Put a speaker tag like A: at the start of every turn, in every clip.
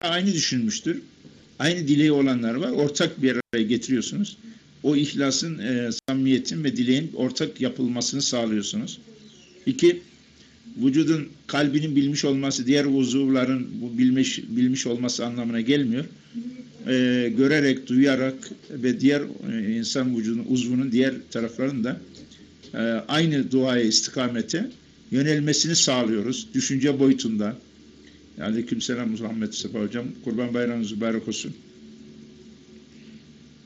A: aynı düşünmüştür. Aynı dileği olanlar var. Ortak bir araya getiriyorsunuz. O ihlasın, e, samimiyetin ve dileğin ortak yapılmasını sağlıyorsunuz. İki, vücudun kalbinin bilmiş olması, diğer uzuvların bu bilmiş, bilmiş olması anlamına gelmiyor. E, görerek, duyarak ve diğer e, insan vücudunun, uzvunun diğer taraflarının da e, aynı duaya, istikamete yönelmesini sağlıyoruz. Düşünce boyutunda. Aleykümselam Muhammed Sefa Hocam. Kurban bayramınız mübarek olsun.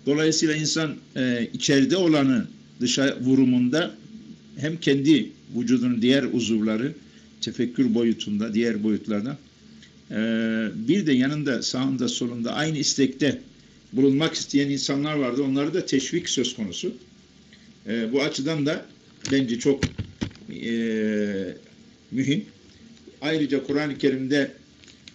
A: Dolayısıyla insan e, içeride olanı dışa vurumunda hem kendi vücudunun diğer uzuvları tefekkür boyutunda, diğer boyutlarda e, bir de yanında sağında solunda aynı istekte bulunmak isteyen insanlar vardı. Onları da teşvik söz konusu. E, bu açıdan da bence çok e, mühim. Ayrıca Kur'an-ı Kerim'de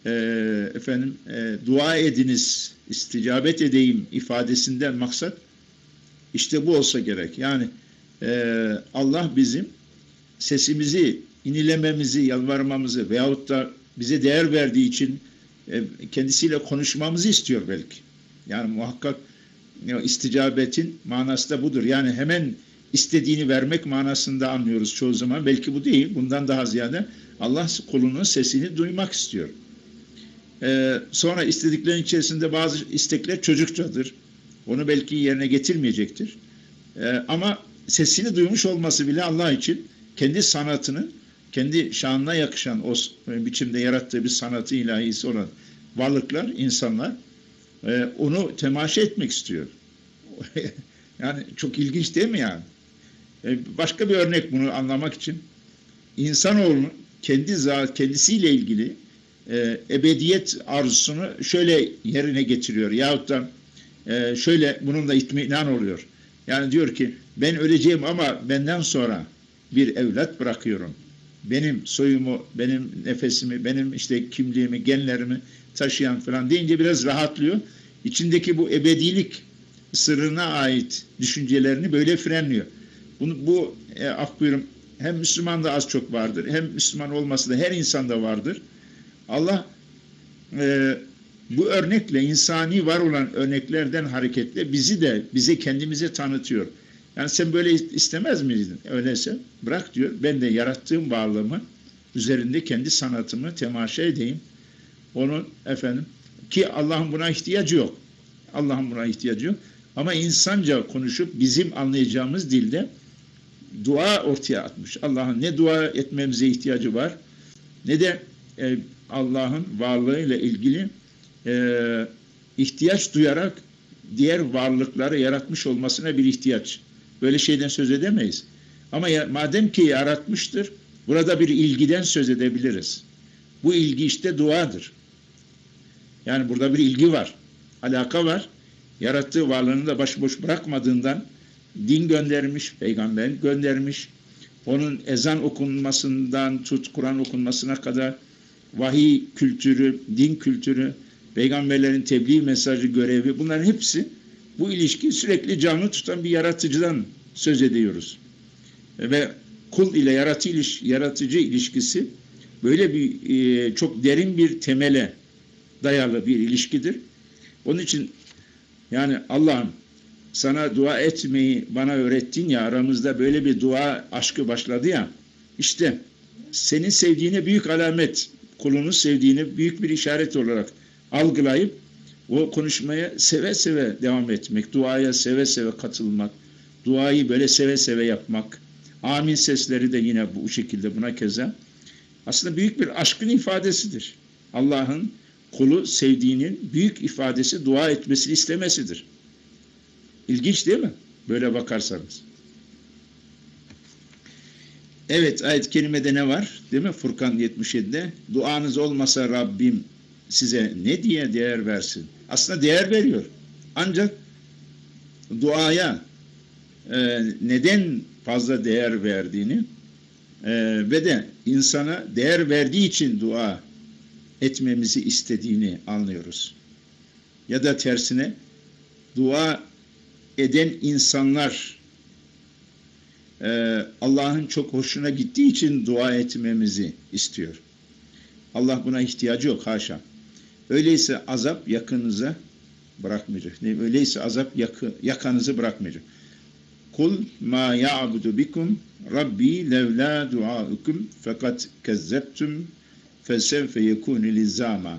A: e, efendim e, dua ediniz, isticabet edeyim ifadesinden maksat işte bu olsa gerek. Yani e, Allah bizim sesimizi inilememizi, yalvarmamızı veyahut da bize değer verdiği için e, kendisiyle konuşmamızı istiyor belki. Yani muhakkak you isticabetin manası da budur. Yani hemen istediğini vermek manasında anlıyoruz çoğu zaman. Belki bu değil. Bundan daha ziyade Allah kulunun sesini duymak istiyor. Ee, sonra istediklerin içerisinde bazı istekler çocukçadır. Onu belki yerine getirmeyecektir. Ee, ama sesini duymuş olması bile Allah için kendi sanatının, kendi şanına yakışan o biçimde yarattığı bir sanatı ilahisi olan varlıklar, insanlar e, onu temaşa etmek istiyor. yani çok ilginç değil mi yani? E, başka bir örnek bunu anlamak için insanoğlunun kendi zat, kendisiyle ilgili e, ebediyet arzusunu şöyle yerine getiriyor. Yahut da e, şöyle bununla itminan oluyor. Yani diyor ki ben öleceğim ama benden sonra bir evlat bırakıyorum. Benim soyumu, benim nefesimi, benim işte kimliğimi, genlerimi taşıyan falan deyince biraz rahatlıyor. İçindeki bu ebedilik sırrına ait düşüncelerini böyle frenliyor. Bunu, bu e, af buyurun hem Müslüman az çok vardır hem Müslüman olması da her insanda vardır. Allah e, bu örnekle insani var olan örneklerden hareketle bizi de bize kendimize tanıtıyor. Yani sen böyle istemez miydin? Öyleyse bırak diyor. Ben de yarattığım varlığımı üzerinde kendi sanatımı temaşa edeyim. Onun efendim ki Allah'ın buna ihtiyacı yok. Allah'ın buna ihtiyacı yok. Ama insanca konuşup bizim anlayacağımız dilde dua ortaya atmış. Allah'ın ne dua etmemize ihtiyacı var ne de e, Allah'ın varlığıyla ilgili e, ihtiyaç duyarak diğer varlıkları yaratmış olmasına bir ihtiyaç. Böyle şeyden söz edemeyiz. Ama ya, madem ki yaratmıştır, burada bir ilgiden söz edebiliriz. Bu ilgi işte duadır. Yani burada bir ilgi var, alaka var. Yarattığı varlığını da başıboş bırakmadığından din göndermiş, peygamber göndermiş. Onun ezan okunmasından tut Kur'an okunmasına kadar vahiy kültürü, din kültürü, peygamberlerin tebliğ mesajı görevi bunların hepsi bu ilişki sürekli canlı tutan bir yaratıcıdan söz ediyoruz. Ve kul ile yaratı iliş, yaratıcı ilişkisi böyle bir e, çok derin bir temele dayalı bir ilişkidir. Onun için yani Allah'ım sana dua etmeyi bana öğrettin ya aramızda böyle bir dua aşkı başladı ya işte senin sevdiğine büyük alamet kulunu sevdiğini büyük bir işaret olarak algılayıp o konuşmaya seve seve devam etmek, duaya seve seve katılmak, duayı böyle seve seve yapmak, amin sesleri de yine bu şekilde buna keza aslında büyük bir aşkın ifadesidir. Allah'ın kulu sevdiğinin büyük ifadesi dua etmesini istemesidir. İlginç değil mi? Böyle bakarsanız. Evet ayet-i ne var? Değil mi? Furkan 77'de. Duanız olmasa Rabbim size ne diye değer versin? Aslında değer veriyor. Ancak duaya e, neden fazla değer verdiğini e, ve de insana değer verdiği için dua etmemizi istediğini anlıyoruz. Ya da tersine dua eden insanlar e, Allah'ın çok hoşuna gittiği için dua etmemizi istiyor. Allah buna ihtiyacı yok haşa. Öyleyse azap yakınıza bırakmayacak. Öyleyse azap yakı, yakanızı bırakmayacak. Kul ma ya'budu bikum Rabbi levla duaukum fakat kezzeptum fesevfe yekunu lizama.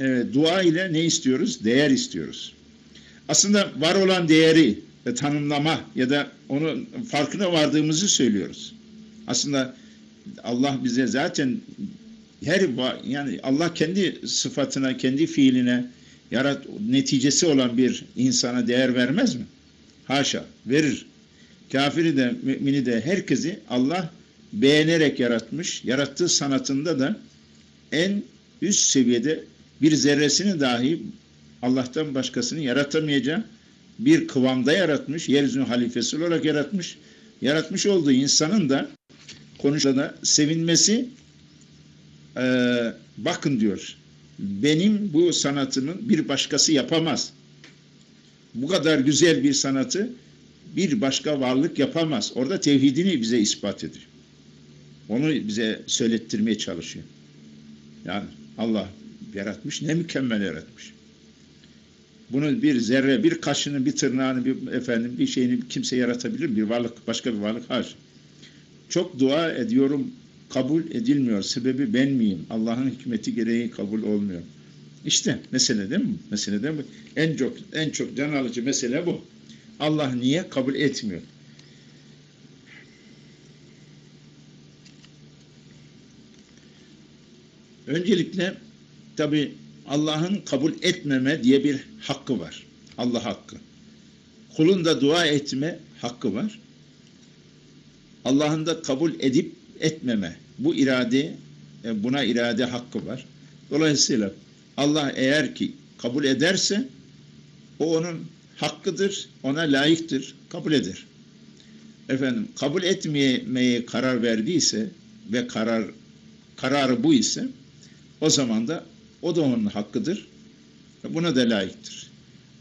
A: Evet, dua ile ne istiyoruz? Değer istiyoruz. Aslında var olan değeri ve tanımlama ya da onun farkına vardığımızı söylüyoruz. Aslında Allah bize zaten her yani Allah kendi sıfatına, kendi fiiline yarat neticesi olan bir insana değer vermez mi? Haşa, verir. Kafiri de, mümini de herkesi Allah beğenerek yaratmış. Yarattığı sanatında da en üst seviyede bir zerresini dahi Allah'tan başkasını yaratamayacağı bir kıvamda yaratmış. Yeryüzünün halifesi olarak yaratmış. Yaratmış olduğu insanın da konuşada sevinmesi e, bakın diyor benim bu sanatımın bir başkası yapamaz. Bu kadar güzel bir sanatı bir başka varlık yapamaz. Orada tevhidini bize ispat ediyor. Onu bize söylettirmeye çalışıyor. Yani Allah yaratmış, ne mükemmel yaratmış. Bunu bir zerre, bir kaşını, bir tırnağını, bir efendim bir şeyini kimse yaratabilir mi? Bir varlık, başka bir varlık har. Çok dua ediyorum, kabul edilmiyor. Sebebi ben miyim? Allah'ın hikmeti gereği kabul olmuyor. İşte mesele değil mi? Mesele değil mi? En çok en çok can alıcı mesele bu. Allah niye kabul etmiyor? Öncelikle tabi Allah'ın kabul etmeme diye bir hakkı var. Allah hakkı. Kulun da dua etme hakkı var. Allah'ın da kabul edip etmeme. Bu irade, e, buna irade hakkı var. Dolayısıyla Allah eğer ki kabul ederse o onun hakkıdır, ona layıktır, kabul eder. Efendim kabul etmemeye karar verdiyse ve karar kararı bu ise o zaman da o da onun hakkıdır. Buna da layıktır.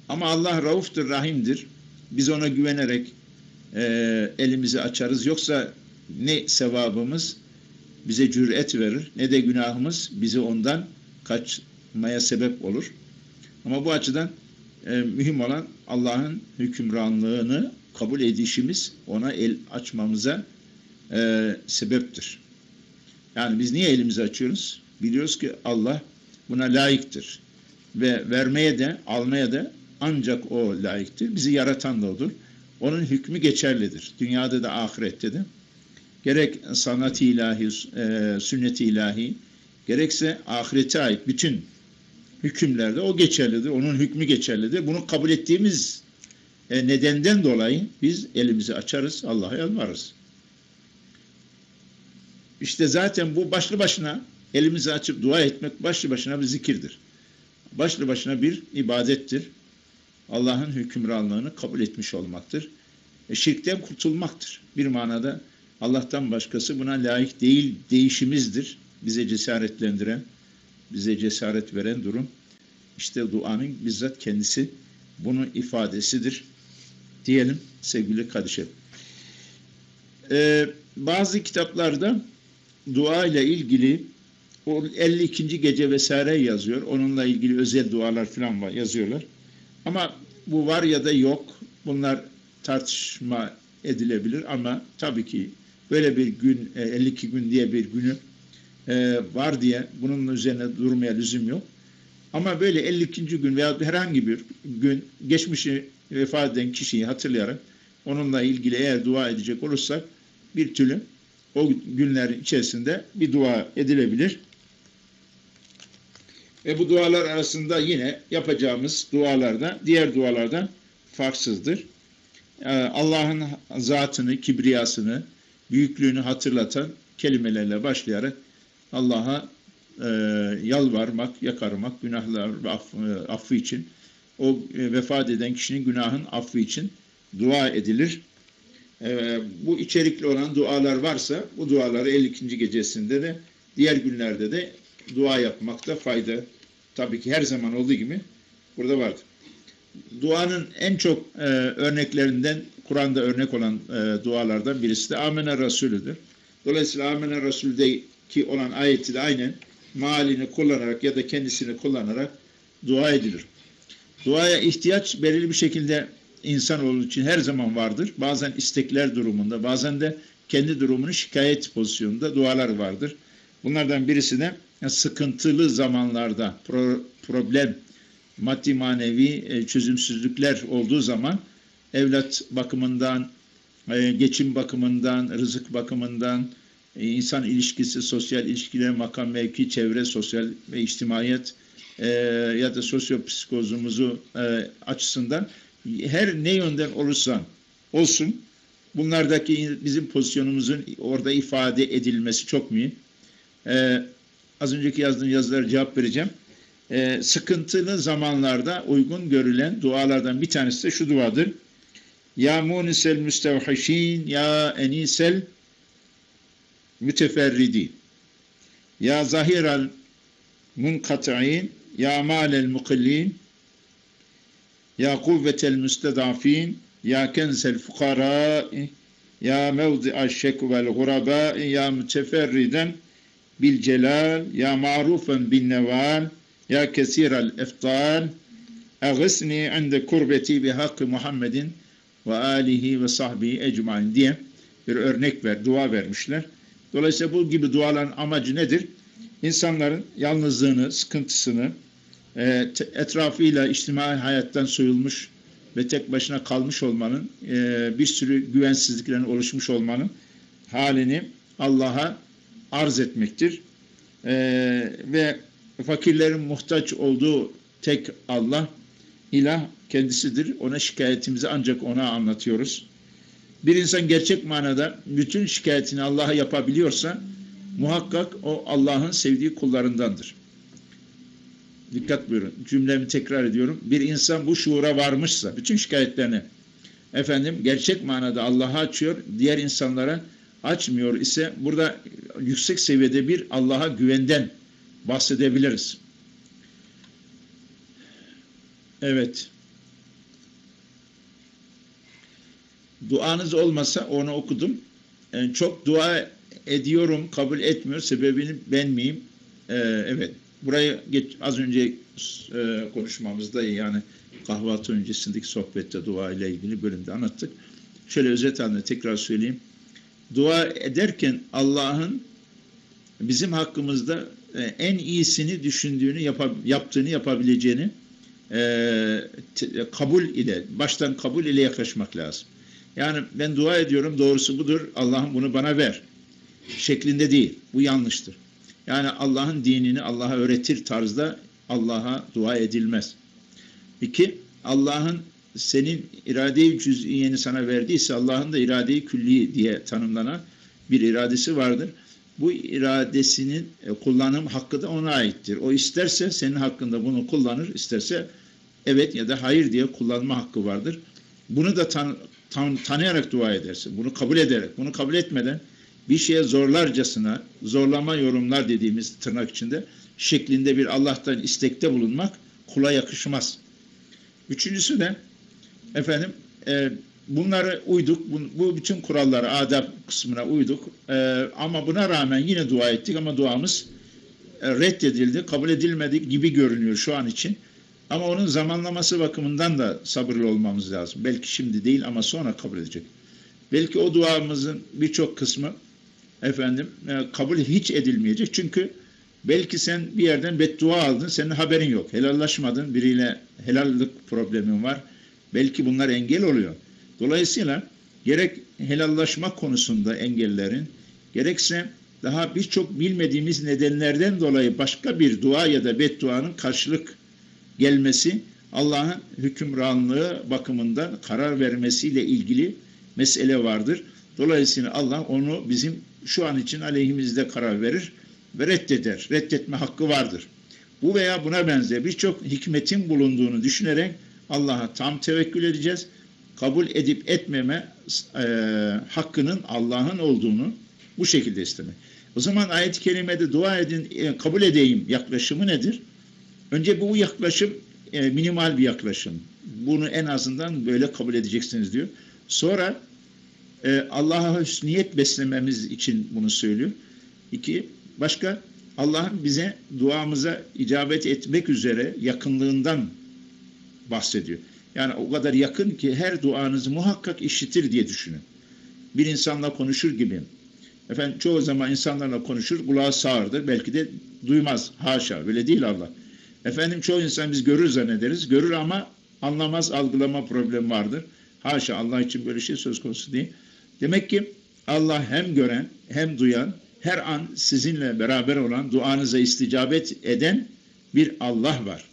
A: Ama Allah rauftur, rahimdir. Biz ona güvenerek e, elimizi açarız. Yoksa ne sevabımız bize cüret verir ne de günahımız bizi ondan kaçmaya sebep olur. Ama bu açıdan e, mühim olan Allah'ın hükümranlığını kabul edişimiz ona el açmamıza e, sebeptir. Yani biz niye elimizi açıyoruz? Biliyoruz ki Allah buna layıktır. Ve vermeye de almaya da ancak o layıktır. Bizi yaratan da odur. Onun hükmü geçerlidir. Dünyada da ahirette de. Gerek sanat-ı ilahi, e, sünnet-i ilahi, gerekse ahirete ait bütün hükümlerde o geçerlidir. Onun hükmü geçerlidir. Bunu kabul ettiğimiz e, nedenden dolayı biz elimizi açarız, Allah'a yalvarırız. İşte zaten bu başlı başına elimizi açıp dua etmek başlı başına bir zikirdir. Başlı başına bir ibadettir. Allah'ın hükümranlığını kabul etmiş olmaktır. E, şirkten kurtulmaktır. Bir manada Allah'tan başkası buna layık değil değişimizdir. Bize cesaretlendiren, bize cesaret veren durum. İşte duanın bizzat kendisi bunun ifadesidir. Diyelim sevgili kardeşim. Ee, bazı kitaplarda dua ile ilgili o 52. gece vesaire yazıyor. Onunla ilgili özel dualar falan var yazıyorlar. Ama bu var ya da yok. Bunlar tartışma edilebilir ama tabii ki böyle bir gün 52 e, gün diye bir günü e, var diye bunun üzerine durmaya lüzum yok. Ama böyle 52. gün veya herhangi bir gün geçmişi vefat eden kişiyi hatırlayarak onunla ilgili eğer dua edecek olursak bir türlü o günlerin içerisinde bir dua edilebilir. Ve bu dualar arasında yine yapacağımız dualarda diğer dualardan farksızdır. Ee, Allah'ın zatını, kibriyasını, büyüklüğünü hatırlatan kelimelerle başlayarak Allah'a e, yalvarmak, yakarmak, günahlar ve aff, e, affı için, o e, vefat eden kişinin günahın affı için dua edilir. E, bu içerikli olan dualar varsa bu duaları 52. gecesinde de diğer günlerde de dua yapmakta fayda tabii ki her zaman olduğu gibi burada vardır. Duanın en çok e, örneklerinden Kur'an'da örnek olan e, dualardan birisi de Amene Resulüdür. Dolayısıyla Amene Resulü de ki olan ayeti de aynen malini kullanarak ya da kendisini kullanarak dua edilir. Duaya ihtiyaç belirli bir şekilde insan olduğu için her zaman vardır. Bazen istekler durumunda, bazen de kendi durumunu şikayet pozisyonunda dualar vardır. Bunlardan birisi de sıkıntılı zamanlarda pro, problem, maddi manevi e, çözümsüzlükler olduğu zaman evlat bakımından, e, geçim bakımından, rızık bakımından, e, insan ilişkisi, sosyal ilişkiler, makam, mevki, çevre, sosyal ve içtimaiyet ya da sosyopsikozumuzu açısından her ne yönden olursa olsun bunlardaki bizim pozisyonumuzun orada ifade edilmesi çok mühim. Ee, az önceki yazdığım yazılara cevap vereceğim. Ee, sıkıntılı zamanlarda uygun görülen dualardan bir tanesi de şu duadır. Ya munisel müstevhişin ya enisel müteferridi ya zahiral munkat'in ya malel mukillin ya kuvvetel müstedafin ya kenzel fukara ya mevdi'aş şekvel guraba ya müteferriden bil celal ya ma'rufen bin neval ya kesiral eftal eğisni inde kurbeti bi hakkı Muhammedin ve alihi ve sahbihi ecmain diye bir örnek ver, dua vermişler. Dolayısıyla bu gibi duaların amacı nedir? İnsanların yalnızlığını, sıkıntısını, e, etrafıyla içtimai hayattan soyulmuş ve tek başına kalmış olmanın, e, bir sürü güvensizliklerin oluşmuş olmanın halini Allah'a arz etmektir. E, ve fakirlerin muhtaç olduğu tek Allah, ilah kendisidir. Ona şikayetimizi ancak ona anlatıyoruz. Bir insan gerçek manada bütün şikayetini Allah'a yapabiliyorsa muhakkak o Allah'ın sevdiği kullarındandır. Dikkat buyurun. Cümlemi tekrar ediyorum. Bir insan bu şuura varmışsa bütün şikayetlerini efendim gerçek manada Allah'a açıyor, diğer insanlara açmıyor ise burada yüksek seviyede bir Allah'a güvenden bahsedebiliriz. Evet. Duanız olmasa onu okudum. Yani çok dua ediyorum, kabul etmiyor. Sebebini ben miyim? Ee, evet. Burayı geç, az önce e, konuşmamızda yani kahvaltı öncesindeki sohbette dua ile ilgili bölümde anlattık. Şöyle özet halinde tekrar söyleyeyim. Dua ederken Allah'ın bizim hakkımızda e, en iyisini düşündüğünü, yap, yaptığını yapabileceğini e, kabul ile, baştan kabul ile yaklaşmak lazım. Yani ben dua ediyorum, doğrusu budur, Allah'ım bunu bana ver şeklinde değil. Bu yanlıştır. Yani Allah'ın dinini Allah'a öğretir tarzda Allah'a dua edilmez. İki, Allah'ın senin irade-i cüz'iyeni sana verdiyse Allah'ın da irade-i külli diye tanımlanan bir iradesi vardır. Bu iradesinin e, kullanım hakkı da ona aittir. O isterse senin hakkında bunu kullanır, isterse evet ya da hayır diye kullanma hakkı vardır. Bunu da tan tan tanıyarak dua edersin. Bunu kabul ederek, bunu kabul etmeden bir şeye zorlarcasına, zorlama yorumlar dediğimiz tırnak içinde şeklinde bir Allah'tan istekte bulunmak kula yakışmaz. Üçüncüsü de efendim e, bunları uyduk. Bu, bu bütün kurallara, adab kısmına uyduk. E, ama buna rağmen yine dua ettik ama duamız e, reddedildi, kabul edilmedi gibi görünüyor şu an için. Ama onun zamanlaması bakımından da sabırlı olmamız lazım. Belki şimdi değil ama sonra kabul edecek. Belki o duamızın birçok kısmı efendim e, kabul hiç edilmeyecek. Çünkü belki sen bir yerden beddua aldın, senin haberin yok. Helallaşmadın, biriyle helallik problemin var. Belki bunlar engel oluyor. Dolayısıyla gerek helallaşma konusunda engellerin, gerekse daha birçok bilmediğimiz nedenlerden dolayı başka bir dua ya da bedduanın karşılık gelmesi Allah'ın hükümranlığı bakımından karar vermesiyle ilgili mesele vardır. Dolayısıyla Allah onu bizim şu an için aleyhimizde karar verir ve reddeder. Reddetme hakkı vardır. Bu veya buna benzer birçok hikmetin bulunduğunu düşünerek Allah'a tam tevekkül edeceğiz. Kabul edip etmeme e, hakkının Allah'ın olduğunu bu şekilde istemek. O zaman ayet-i kerimede dua edin, e, kabul edeyim yaklaşımı nedir? Önce bu yaklaşım e, minimal bir yaklaşım. Bunu en azından böyle kabul edeceksiniz diyor. Sonra e, Allah'a hüsniyet beslememiz için bunu söylüyor. İki, Başka Allah'ın bize duamıza icabet etmek üzere yakınlığından bahsediyor. Yani o kadar yakın ki her duanızı muhakkak işitir diye düşünün. Bir insanla konuşur gibi. Efendim çoğu zaman insanlarla konuşur, kulağı sağırdır. Belki de duymaz. Haşa. Böyle değil Allah. Efendim çoğu insan biz görür zannederiz. Görür ama anlamaz, algılama problemi vardır. Haşa Allah için böyle şey söz konusu değil. Demek ki Allah hem gören hem duyan, her an sizinle beraber olan, duanıza isticabet eden bir Allah var.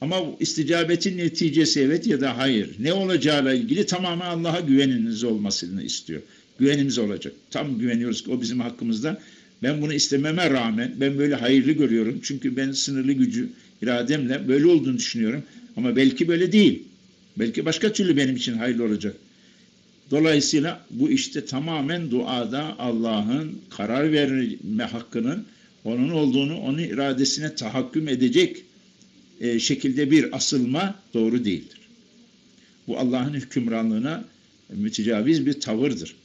A: Ama isticabetin neticesi evet ya da hayır. Ne olacağıyla ilgili tamamen Allah'a güveniniz olmasını istiyor. Güvenimiz olacak. Tam güveniyoruz ki o bizim hakkımızda. Ben bunu istememe rağmen ben böyle hayırlı görüyorum. Çünkü ben sınırlı gücü irademle böyle olduğunu düşünüyorum. Ama belki böyle değil. Belki başka türlü benim için hayırlı olacak. Dolayısıyla bu işte tamamen duada Allah'ın karar verme hakkının onun olduğunu, onun iradesine tahakküm edecek e, şekilde bir asılma doğru değildir. Bu Allah'ın hükümranlığına mütecaviz bir tavırdır.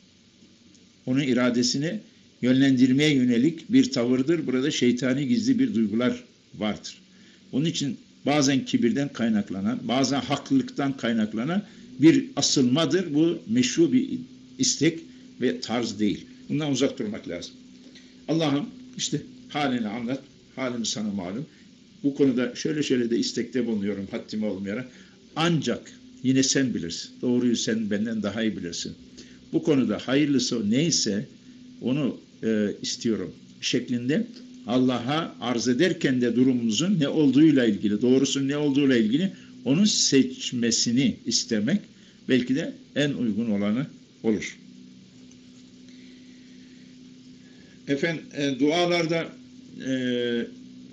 A: Onun iradesini yönlendirmeye yönelik bir tavırdır. Burada şeytani gizli bir duygular vardır. Onun için bazen kibirden kaynaklanan, bazen haklılıktan kaynaklanan bir asılmadır. Bu meşru bir istek ve tarz değil. Bundan uzak durmak lazım. Allah'ım işte halini anlat, halim sana malum. Bu konuda şöyle şöyle de istekte bulunuyorum haddime olmayarak. Ancak yine sen bilirsin. Doğruyu sen benden daha iyi bilirsin. Bu konuda hayırlısı neyse onu e, istiyorum şeklinde Allah'a arz ederken de durumumuzun ne olduğuyla ilgili, doğrusunun ne olduğuyla ilgili onun seçmesini istemek belki de en uygun olanı olur. Efendim e, dualarda e,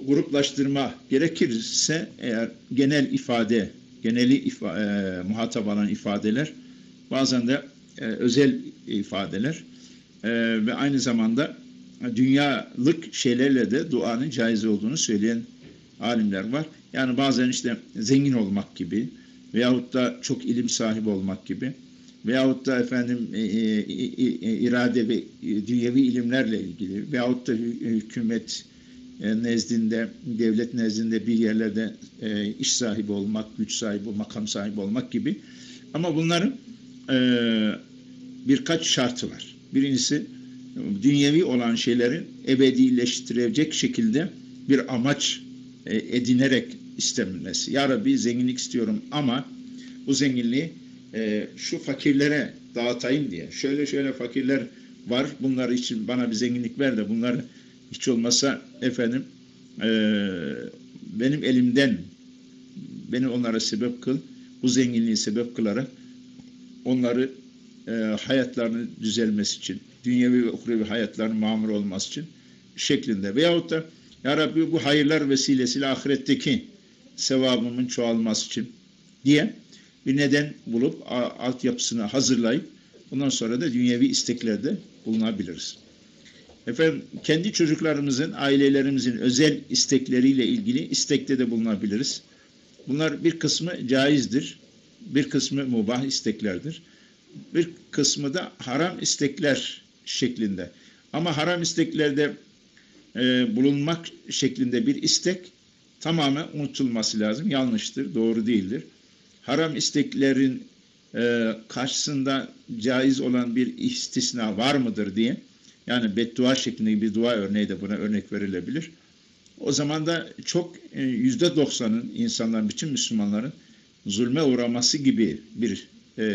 A: gruplaştırma gerekirse eğer genel ifade, geneli ifa, e, muhatap alan ifadeler bazen de e, özel ifadeler e, ve aynı zamanda dünyalık şeylerle de duanın caiz olduğunu söyleyen alimler var. Yani bazen işte zengin olmak gibi veyahut da çok ilim sahibi olmak gibi veyahut da efendim e, e, irade ve dünyevi ilimlerle ilgili veyahut da hükümet nezdinde, devlet nezdinde bir yerlerde iş sahibi olmak, güç sahibi, makam sahibi olmak gibi. Ama bunların birkaç şartı var. Birincisi dünyevi olan şeylerin ebedileştirecek şekilde bir amaç edinerek istenmesi. Ya Rabbi zenginlik istiyorum ama bu zenginliği e, şu fakirlere dağıtayım diye. Şöyle şöyle fakirler var. Bunlar için bana bir zenginlik ver de bunları hiç olmasa efendim e, benim elimden beni onlara sebep kıl. Bu zenginliği sebep kılarak onları e, hayatlarının düzelmesi için, dünyevi ve uhrevi hayatlarının mamur olması için şeklinde. Veyahut da Ya Rabbi bu hayırlar vesilesiyle ahiretteki sevabımın çoğalması için diye bir neden bulup altyapısını hazırlayıp bundan sonra da dünyevi isteklerde bulunabiliriz. Efendim kendi çocuklarımızın, ailelerimizin özel istekleriyle ilgili istekte de bulunabiliriz. Bunlar bir kısmı caizdir, bir kısmı mubah isteklerdir. Bir kısmı da haram istekler şeklinde. Ama haram isteklerde e, bulunmak şeklinde bir istek tamamen unutulması lazım. Yanlıştır, doğru değildir. Haram isteklerin e, karşısında caiz olan bir istisna var mıdır diye yani beddua şeklinde bir dua örneği de buna örnek verilebilir. O zaman da çok e, yüzde doksanın insanların, bütün Müslümanların zulme uğraması gibi bir e,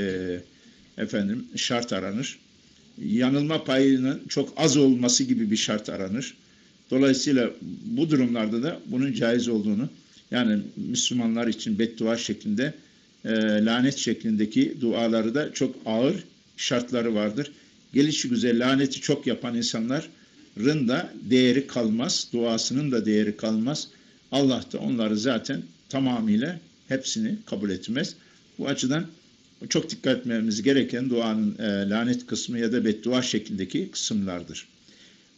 A: efendim şart aranır. Yanılma payının çok az olması gibi bir şart aranır. Dolayısıyla bu durumlarda da bunun caiz olduğunu yani Müslümanlar için beddua şeklinde e, lanet şeklindeki duaları da çok ağır şartları vardır. Gelişi güzel laneti çok yapan insanların da değeri kalmaz. Duasının da değeri kalmaz. Allah da onları zaten tamamıyla hepsini kabul etmez. Bu açıdan çok dikkat etmemiz gereken duanın e, lanet kısmı ya da beddua şeklindeki kısımlardır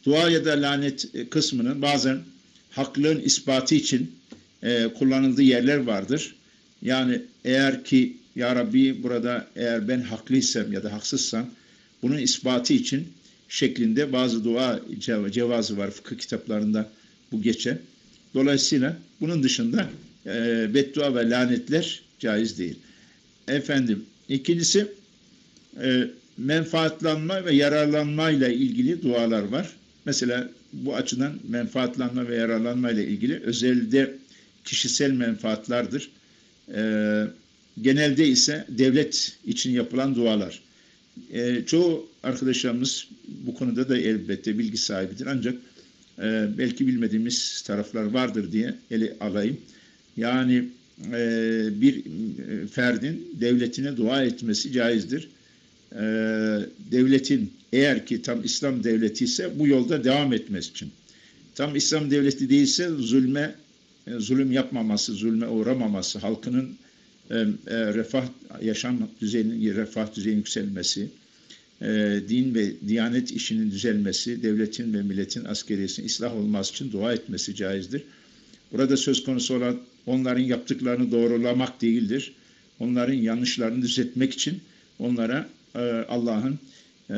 A: dua ya da lanet e, kısmının bazen haklılığın ispatı için e, kullanıldığı yerler vardır. Yani eğer ki Ya Rabbi burada eğer ben haklıysam ya da haksızsam bunun ispatı için şeklinde bazı dua cev- cevazı var fıkıh kitaplarında bu geçer. Dolayısıyla bunun dışında e, beddua ve lanetler caiz değil. Efendim ikincisi e, menfaatlanma ve yararlanmayla ilgili dualar var. Mesela bu açıdan menfaatlanma ve yararlanma ile ilgili özelde kişisel menfaatlardır. Ee, genelde ise devlet için yapılan dualar. Ee, çoğu arkadaşlarımız bu konuda da elbette bilgi sahibidir. Ancak e, belki bilmediğimiz taraflar vardır diye ele alayım. Yani e, bir e, ferdin devletine dua etmesi caizdir. E, devletin eğer ki tam İslam devleti ise bu yolda devam etmesi için. Tam İslam devleti değilse zulme e, zulüm yapmaması, zulme uğramaması, halkının e, e, refah yaşam düzeyinin refah düzeyinin yükselmesi, e, din ve diyanet işinin düzelmesi, devletin ve milletin askeriyesinin ıslah olması için dua etmesi caizdir. Burada söz konusu olan onların yaptıklarını doğrulamak değildir. Onların yanlışlarını düzeltmek için onlara e, Allah'ın e,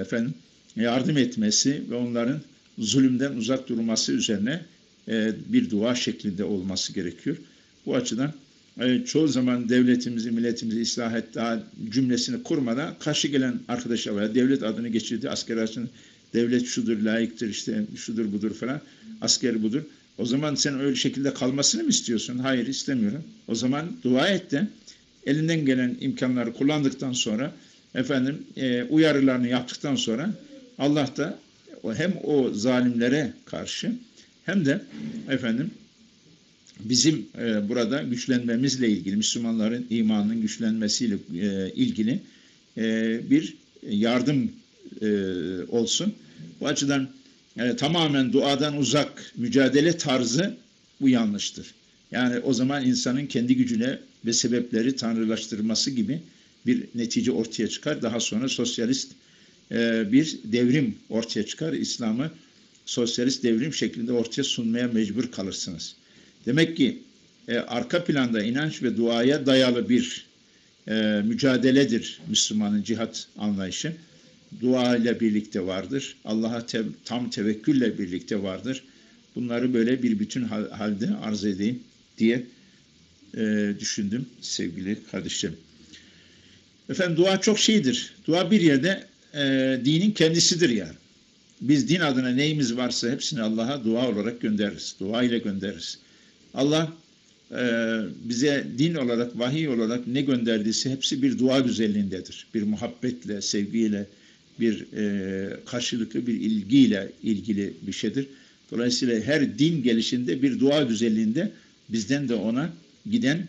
A: efendim yardım etmesi ve onların zulümden uzak durması üzerine e, bir dua şeklinde olması gerekiyor. Bu açıdan e, çoğu zaman devletimizi, milletimizi ıslah et daha cümlesini kurmadan karşı gelen arkadaşlar var. Devlet adını geçirdi, asker adını devlet şudur, layıktır, işte şudur budur falan, asker budur. O zaman sen öyle şekilde kalmasını mı istiyorsun? Hayır istemiyorum. O zaman dua et de elinden gelen imkanları kullandıktan sonra efendim e, uyarılarını yaptıktan sonra Allah da hem o zalimlere karşı hem de efendim bizim e, burada güçlenmemizle ilgili Müslümanların imanının güçlenmesiyle e, ilgili e, bir yardım e, olsun. Bu açıdan e, tamamen duadan uzak mücadele tarzı bu yanlıştır. Yani o zaman insanın kendi gücüne ve sebepleri tanrılaştırması gibi bir netice ortaya çıkar. Daha sonra sosyalist e, bir devrim ortaya çıkar. İslam'ı sosyalist devrim şeklinde ortaya sunmaya mecbur kalırsınız. Demek ki e, arka planda inanç ve duaya dayalı bir e, mücadeledir Müslümanın cihat anlayışı. Dua ile birlikte vardır. Allah'a te tam tevekkülle birlikte vardır. Bunları böyle bir bütün halde arz edeyim diye e, düşündüm sevgili kardeşlerim. Efendim dua çok şeydir. Dua bir yerde e, dinin kendisidir yani. Biz din adına neyimiz varsa hepsini Allah'a dua olarak göndeririz. Dua ile göndeririz. Allah e, bize din olarak, vahiy olarak ne gönderdiyse hepsi bir dua güzelliğindedir. Bir muhabbetle, sevgiyle, bir e, karşılıklı bir ilgiyle ilgili bir şeydir. Dolayısıyla her din gelişinde bir dua güzelliğinde bizden de ona giden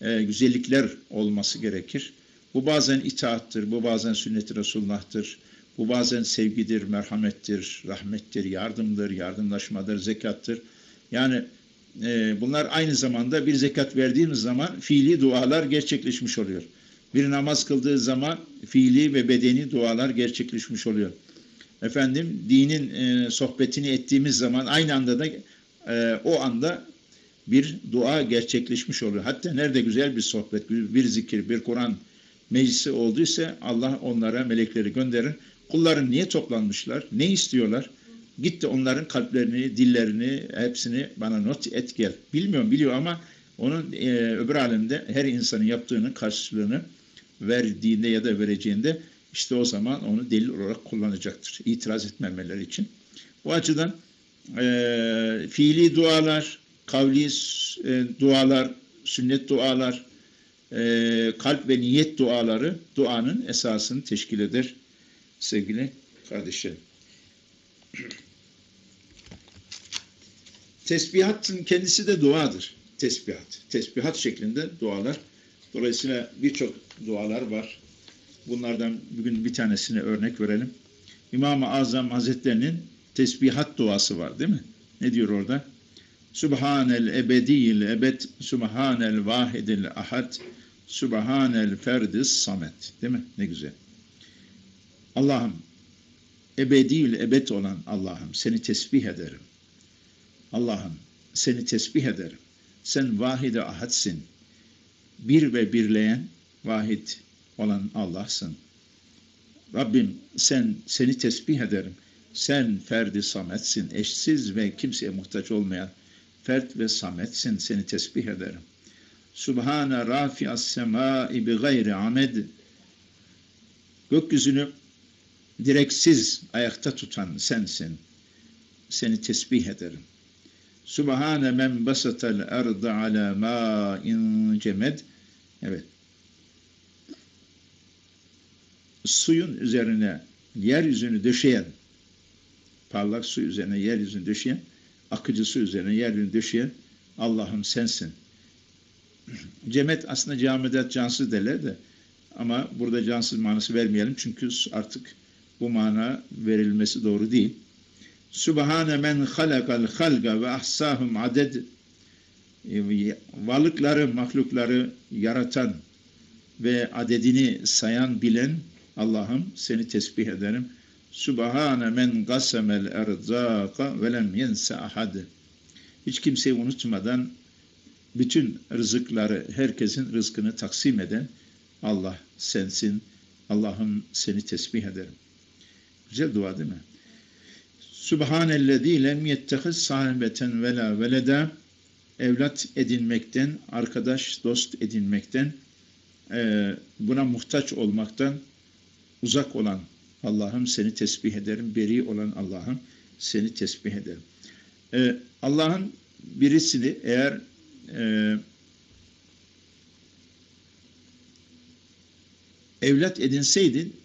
A: e, güzellikler olması gerekir. Bu bazen itaattır, bu bazen sünnet-i Resulullah'tır, bu bazen sevgidir, merhamettir, rahmettir, yardımdır, yardımlaşmadır, zekattır. Yani e, bunlar aynı zamanda bir zekat verdiğimiz zaman fiili dualar gerçekleşmiş oluyor. Bir namaz kıldığı zaman fiili ve bedeni dualar gerçekleşmiş oluyor. Efendim dinin e, sohbetini ettiğimiz zaman aynı anda da e, o anda bir dua gerçekleşmiş oluyor. Hatta nerede güzel bir sohbet, bir zikir, bir Kur'an meclisi olduysa Allah onlara melekleri gönderir. Kulların niye toplanmışlar? Ne istiyorlar? Git de onların kalplerini, dillerini, hepsini bana not et gel. Bilmiyorum biliyor ama onun e, öbür alemde her insanın yaptığının karşılığını verdiğinde ya da vereceğinde işte o zaman onu delil olarak kullanacaktır. İtiraz etmemeleri için. Bu açıdan e, fiili dualar, kavli e, dualar, sünnet dualar, e, kalp ve niyet duaları duanın esasını teşkil eder sevgili kardeşlerim. Tesbihatın kendisi de duadır. Tesbihat. Tesbihat şeklinde dualar. Dolayısıyla birçok dualar var. Bunlardan bugün bir tanesine örnek verelim. İmam-ı Azam Hazretlerinin tesbihat duası var değil mi? Ne diyor orada? Subhanel ebediyil ebed, Subhanel vahidil ahad, Subhanel ferdis samet. Değil mi? Ne güzel. Allah'ım ebediyül ebed olan Allah'ım seni tesbih ederim. Allah'ım seni tesbih ederim. Sen vahide ahadsin. Bir ve birleyen vahid olan Allah'sın. Rabbim sen seni tesbih ederim. Sen ferdi sametsin, eşsiz ve kimseye muhtaç olmayan fert ve sametsin. Seni tesbih ederim. Subhane rafi'as semai bi gayri amed. Gökyüzünü direksiz ayakta tutan sensin. Seni tesbih ederim. Subhane men basatal ardı ala ma'in cemed. Evet. Suyun üzerine yeryüzünü döşeyen, parlak su üzerine yeryüzünü döşeyen, akıcı su üzerine yeryüzünü döşeyen Allah'ım sensin. Cemet aslında camide cansız derler de ama burada cansız manası vermeyelim çünkü artık bu mana verilmesi doğru değil. Subhane men halakal halga ve ahsahum aded varlıkları, mahlukları yaratan ve adedini sayan bilen Allah'ım seni tesbih ederim. Subhane men gasemel erzaka ve lem yense ahad. Hiç kimseyi unutmadan bütün rızıkları, herkesin rızkını taksim eden Allah sensin. Allah'ım seni tesbih ederim. Güzel dua değil mi? Subhanellezî lem yettehiz sahibeten ve la evlat edinmekten, arkadaş, dost edinmekten, e, buna muhtaç olmaktan uzak olan Allah'ım seni tesbih ederim. Beri olan Allah'ım seni tesbih ederim. E, Allah'ın birisini eğer e, evlat edinseydin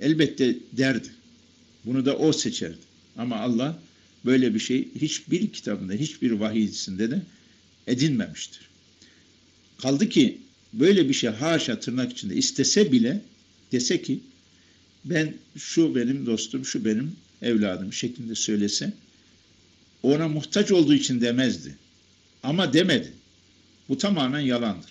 A: elbette derdi. Bunu da o seçerdi. Ama Allah böyle bir şey hiçbir kitabında, hiçbir vahiyisinde de edinmemiştir. Kaldı ki böyle bir şey haşa tırnak içinde istese bile dese ki ben şu benim dostum, şu benim evladım şeklinde söylese ona muhtaç olduğu için demezdi. Ama demedi. Bu tamamen yalandır.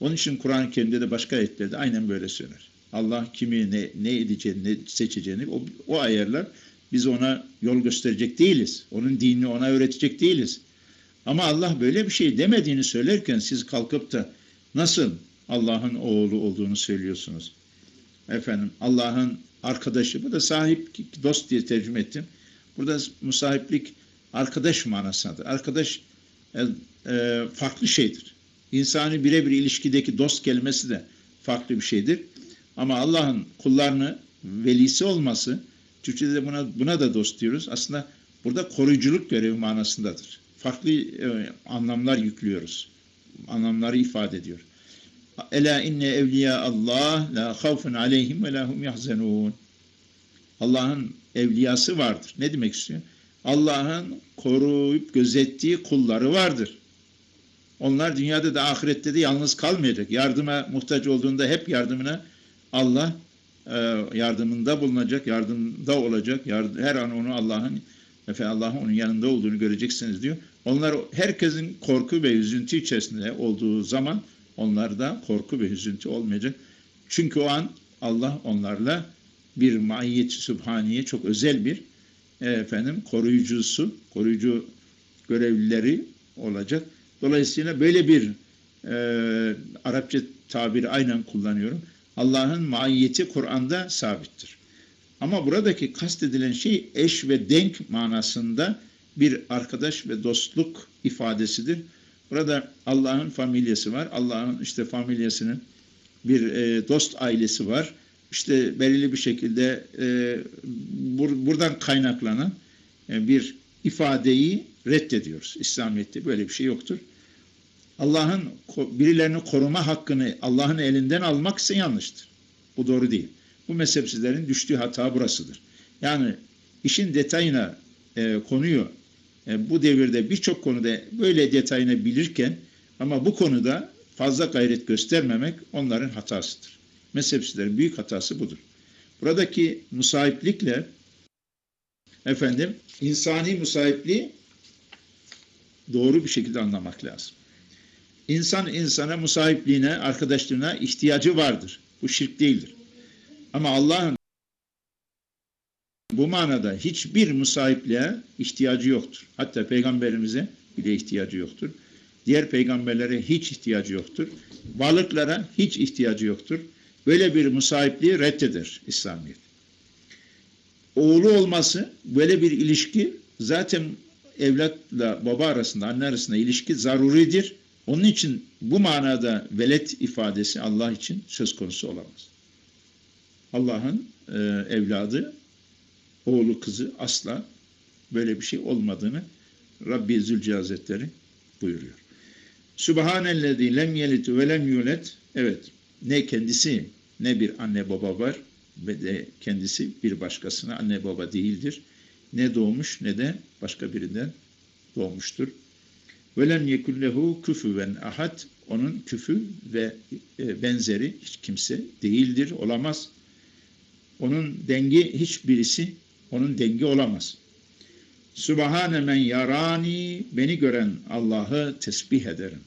A: Onun için Kur'an-ı Kerim'de de başka ayetlerde aynen böyle söyler. Allah kimi ne, ne edeceğini, ne seçeceğini o, o ayarlar. Biz ona yol gösterecek değiliz. Onun dinini ona öğretecek değiliz. Ama Allah böyle bir şey demediğini söylerken siz kalkıp da nasıl Allah'ın oğlu olduğunu söylüyorsunuz? Efendim Allah'ın arkadaşı, bu da sahip dost diye tercüme ettim. Burada musahiplik arkadaş manasındadır. Arkadaş e, e, farklı şeydir. İnsani birebir ilişkideki dost kelimesi de farklı bir şeydir. Ama Allah'ın kullarını velisi olması, Türkçe'de de buna, buna da dost diyoruz. Aslında burada koruyuculuk görevi manasındadır. Farklı e, anlamlar yüklüyoruz. Anlamları ifade ediyor. Ela inne evliya Allah la havfun aleyhim ve lahum yahzenun. Allah'ın evliyası vardır. Ne demek istiyor? Allah'ın koruyup gözettiği kulları vardır. Onlar dünyada da ahirette de yalnız kalmayacak. Yardıma muhtaç olduğunda hep yardımına Allah yardımında bulunacak, yardımda olacak. her an onu Allah'ın Allah'ın onun yanında olduğunu göreceksiniz diyor. Onlar herkesin korku ve üzüntü içerisinde olduğu zaman onlarda korku ve üzüntü olmayacak. Çünkü o an Allah onlarla bir maiyet sübhaniye çok özel bir e, efendim koruyucusu, koruyucu görevlileri olacak. Dolayısıyla böyle bir e, Arapça tabiri aynen kullanıyorum. Allah'ın maiyeti Kur'an'da sabittir. Ama buradaki kastedilen şey eş ve denk manasında bir arkadaş ve dostluk ifadesidir. Burada Allah'ın familyası var. Allah'ın işte familyasının bir e, dost ailesi var. İşte belirli bir şekilde e, bur, buradan kaynaklanan e, bir ifadeyi reddediyoruz. İslamiyet'te böyle bir şey yoktur. Allah'ın birilerini koruma hakkını Allah'ın elinden almak ise yanlıştır. Bu doğru değil. Bu mezhepsizlerin düştüğü hata burasıdır. Yani işin detayına e, konuyu e, bu devirde birçok konuda böyle detayını bilirken ama bu konuda fazla gayret göstermemek onların hatasıdır. Mezhepsizlerin büyük hatası budur. Buradaki musahiplikle efendim insani musahipliği doğru bir şekilde anlamak lazım. İnsan insana musahipliğine, arkadaşlığına ihtiyacı vardır. Bu şirk değildir. Ama Allah'ın bu manada hiçbir musahipliğe ihtiyacı yoktur. Hatta peygamberimize bile ihtiyacı yoktur. Diğer peygamberlere hiç ihtiyacı yoktur. Varlıklara hiç ihtiyacı yoktur. Böyle bir musahipliği reddeder İslamiyet. Oğlu olması böyle bir ilişki zaten evlatla baba arasında, anne arasında ilişki zaruridir. Onun için bu manada velet ifadesi Allah için söz konusu olamaz. Allah'ın e, evladı, oğlu kızı asla böyle bir şey olmadığını Rabbi Zülce Hazretleri buyuruyor. Subhanellezi lem yelit ve lem yulet. Evet, ne kendisi ne bir anne baba var ve de kendisi bir başkasına anne baba değildir. Ne doğmuş ne de başka birinden doğmuştur. Velem yekullehu küfüven ahad onun küfü ve e, benzeri hiç kimse değildir, olamaz. Onun dengi hiçbirisi onun dengi olamaz. Sübhane men yarani beni gören Allah'ı tesbih ederim.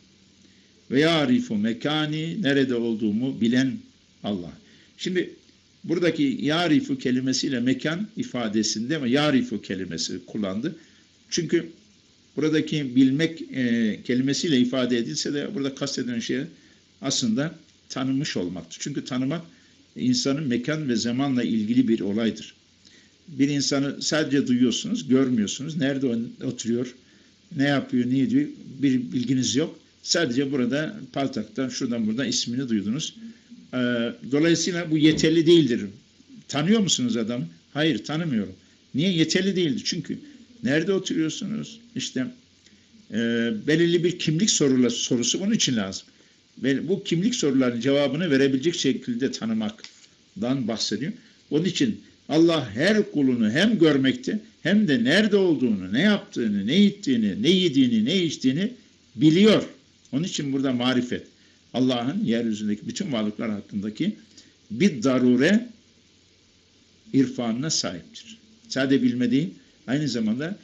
A: Ve yarifu mekani nerede olduğumu bilen Allah. Şimdi buradaki yarifu kelimesiyle mekan ifadesinde ama yarifu kelimesi kullandı. Çünkü buradaki bilmek e, kelimesiyle ifade edilse de burada kastedilen şey aslında tanımış olmaktır. Çünkü tanımak insanın mekan ve zamanla ilgili bir olaydır. Bir insanı sadece duyuyorsunuz, görmüyorsunuz. Nerede oturuyor, ne yapıyor, ne ediyor bir bilginiz yok. Sadece burada paltaktan, şuradan buradan ismini duydunuz. Ee, dolayısıyla bu yeterli değildir. Tanıyor musunuz adamı? Hayır, tanımıyorum. Niye? Yeterli değildir. Çünkü nerede oturuyorsunuz? İşte e, belirli bir kimlik sorula, sorusu bunun için lazım. Ve bu kimlik sorularının cevabını verebilecek şekilde tanımaktan bahsediyor. Onun için Allah her kulunu hem görmekte hem de nerede olduğunu, ne yaptığını, ne ettiğini, ne yediğini, ne içtiğini biliyor. Onun için burada marifet. Allah'ın yeryüzündeki bütün varlıklar hakkındaki bir darure irfanına sahiptir. Sadece bilme değil, aynı zamanda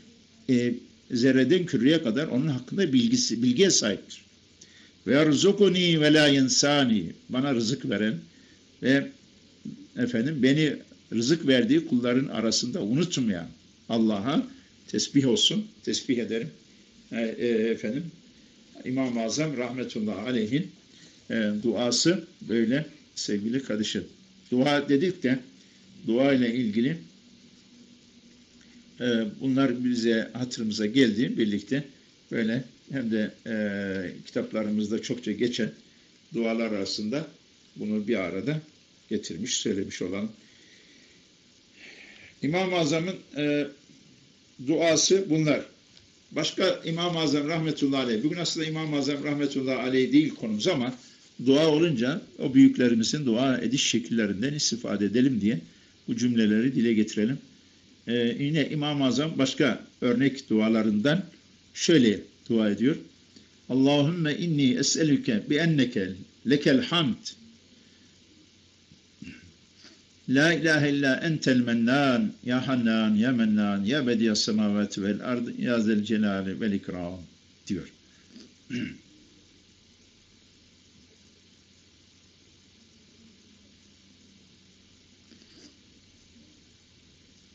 A: e, zerreden küreye kadar onun hakkında bilgisi, bilgiye sahiptir. Ve erzukuni ve la insani bana rızık veren ve efendim beni rızık verdiği kulların arasında unutmayan Allah'a tesbih olsun, tesbih ederim. E, e, efendim İmam-ı Azam rahmetullahi aleyhin e, duası böyle sevgili kardeşim. Dua dedik de dua ile ilgili e, bunlar bize hatırımıza geldi birlikte böyle hem de e, kitaplarımızda çokça geçen dualar arasında bunu bir arada getirmiş, söylemiş olan İmam-ı Azam'ın e, duası bunlar. Başka İmam-ı Azam rahmetullahi aleyh. Bugün aslında İmam-ı Azam rahmetullahi aleyh değil konumuz ama dua olunca o büyüklerimizin dua ediş şekillerinden istifade edelim diye bu cümleleri dile getirelim. Ee, yine İmam-ı Azam başka örnek dualarından şöyle dua ediyor. Allahümme inni es'elüke bi enneke lekel hamd La ilahe illa entel mennan ya hannan ya mennan ya bediyas semavati vel ard ya zel celali vel ikram diyor.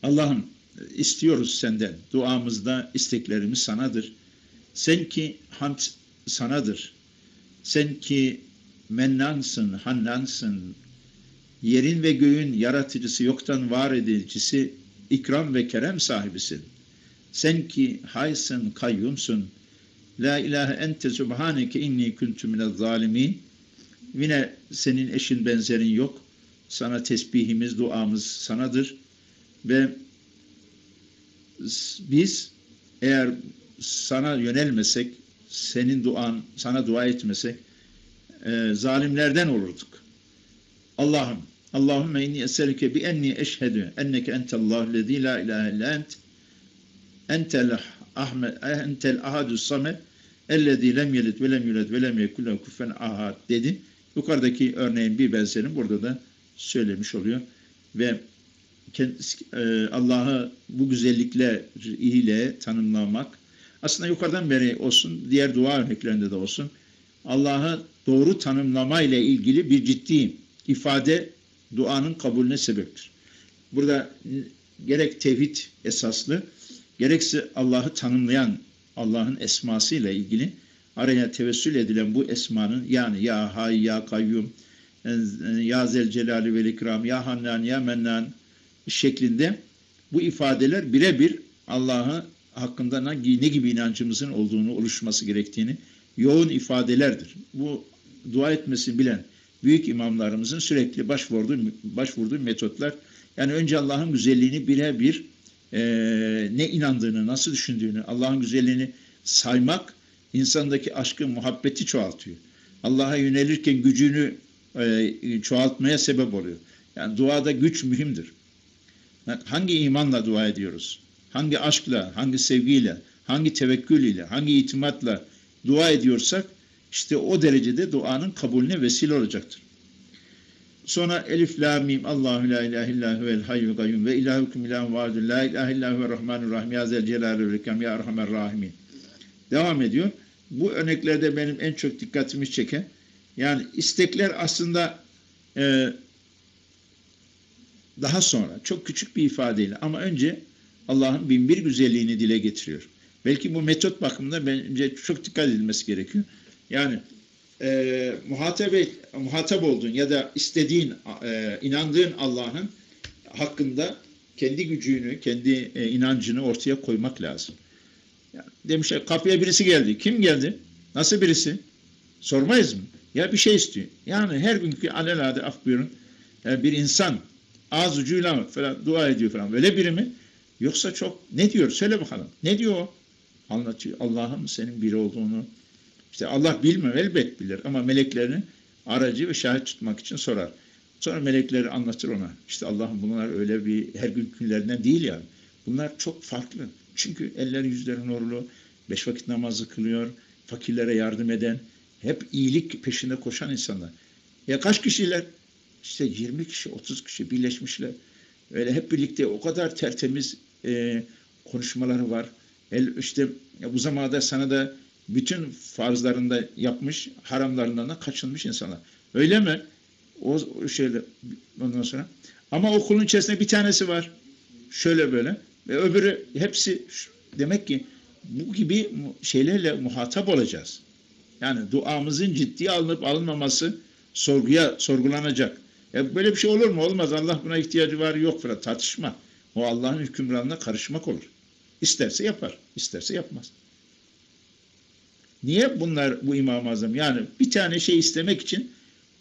A: Allah'ım istiyoruz senden. Duamızda isteklerimiz sanadır. Sen ki hamd sanadır. Sen ki mennansın, hannansın, yerin ve göğün yaratıcısı, yoktan var edicisi, ikram ve kerem sahibisin. Sen ki haysın, kayyumsun. La ilahe ente subhaneke inni kuntu minez zalimin. Yine senin eşin benzerin yok. Sana tesbihimiz, duamız sanadır. Ve biz eğer sana yönelmesek, senin duan, sana dua etmesek, e, zalimlerden olurduk. Allah'ım, Allahümme inni eselike bi enni eşhedü enneke entellahu lezi la ilahe illa ent entel ahmed entel ahadus samed ellezî lem yelit ve lem yulet ve lem yekul kufen ahad dedi. Yukarıdaki örneğin bir benzerini burada da söylemiş oluyor. Ve Allah'ı bu güzellikler ile tanımlamak aslında yukarıdan beri olsun, diğer dua örneklerinde de olsun Allah'ı doğru tanımlama ile ilgili bir ciddi ifade duanın kabulüne sebeptir. Burada gerek tevhid esaslı, gerekse Allah'ı tanımlayan Allah'ın esması ile ilgili araya tevessül edilen bu esmanın yani ya hay ya kayyum e, Ya Zel Celali ve İkram, Ya Hannan, Ya Mennan şeklinde bu ifadeler birebir Allah'ı hakkında ne gibi inancımızın olduğunu oluşması gerektiğini yoğun ifadelerdir. Bu dua etmesini bilen büyük imamlarımızın sürekli başvurduğu, başvurduğu metotlar. Yani önce Allah'ın güzelliğini birebir e, ne inandığını, nasıl düşündüğünü, Allah'ın güzelliğini saymak insandaki aşkı, muhabbeti çoğaltıyor. Allah'a yönelirken gücünü e, çoğaltmaya sebep oluyor. Yani duada güç mühimdir. Hangi imanla dua ediyoruz? Hangi aşkla, hangi sevgiyle, hangi tevekkül ile, hangi itimatla dua ediyorsak işte o derecede duanın kabulüne vesile olacaktır. Sonra elif la mim Allahu la ilahe illa huvel hayyul kayyum ve ilahukum ilahun vahidun la ilahe illa huve rahmanur rahim ya zel celali ve ikram ya erhamer rahimin. Devam ediyor. Bu örneklerde benim en çok dikkatimi çeken yani istekler aslında e, daha sonra çok küçük bir ifadeyle ama önce Allah'ın binbir güzelliğini dile getiriyor. Belki bu metot bakımında bence çok dikkat edilmesi gerekiyor. Yani e, muhatap, muhatap olduğun ya da istediğin, e, inandığın Allah'ın hakkında kendi gücünü, kendi e, inancını ortaya koymak lazım. Yani demişler kapıya birisi geldi. Kim geldi? Nasıl birisi? Sormayız mı? Ya bir şey istiyor. Yani her günkü alelade af buyurun e, bir insan ağız ucuyla falan dua ediyor falan. Böyle biri mi? Yoksa çok ne diyor? Söyle bakalım. Ne diyor o? Anlatıyor. Allah'ın senin biri olduğunu. İşte Allah bilmem elbet bilir ama meleklerini aracı ve şahit tutmak için sorar. Sonra melekleri anlatır ona. İşte Allah'ım bunlar öyle bir her gün günlerinden değil yani. Bunlar çok farklı. Çünkü eller yüzleri nurlu, beş vakit namazı kılıyor, fakirlere yardım eden, hep iyilik peşinde koşan insanlar. Ya kaç kişiler? İşte 20 kişi, 30 kişi birleşmişler. Öyle hep birlikte o kadar tertemiz e, konuşmaları var. El, işte bu zamanda sana da bütün farzlarında yapmış, haramlarından da kaçınmış insanlar. Öyle mi? O, o şeyle ondan sonra. Ama okulun içerisinde bir tanesi var. Şöyle böyle. Ve öbürü hepsi demek ki bu gibi şeylerle muhatap olacağız. Yani duamızın ciddiye alınıp alınmaması sorguya sorgulanacak. Ya böyle bir şey olur mu? Olmaz. Allah buna ihtiyacı var yok falan. Tartışma. O Allah'ın hükümranına karışmak olur. İsterse yapar, isterse yapmaz. Niye bunlar bu İmam-ı Azam? Yani bir tane şey istemek için